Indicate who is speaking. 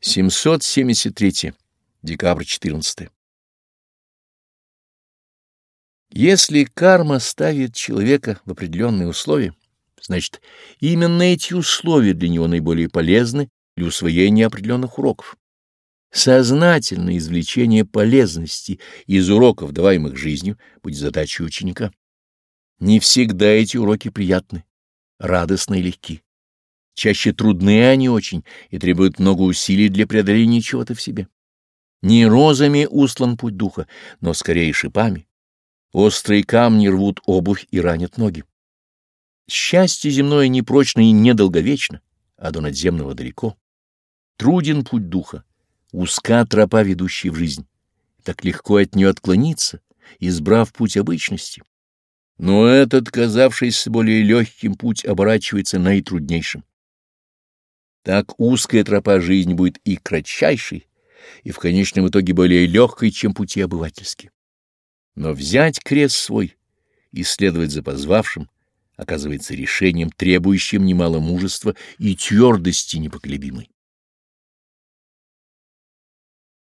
Speaker 1: 773. Декабрь 14. Если карма ставит человека в определенные условия, значит, именно эти условия для него наиболее полезны для усвоения определенных уроков. Сознательное извлечение полезности из уроков, даваемых жизнью, будет задачей ученика. Не всегда эти уроки приятны, радостны и легки. Чаще трудны они очень и требуют много усилий для преодоления чего-то в себе. Не розами услан путь духа, но скорее шипами. Острые камни рвут обувь и ранят ноги. Счастье земное непрочно и недолговечно, а до надземного далеко. Труден путь духа, узка тропа, ведущая в жизнь. Так легко от нее отклониться, избрав путь обычности. Но этот, казавшийся более легким, путь оборачивается наитруднейшим. Так узкая тропа жизни будет и кратчайшей, и в конечном итоге более легкой, чем пути обывательские. Но взять крест свой и следовать за позвавшим оказывается решением, требующим немало мужества и твердости непоколебимой.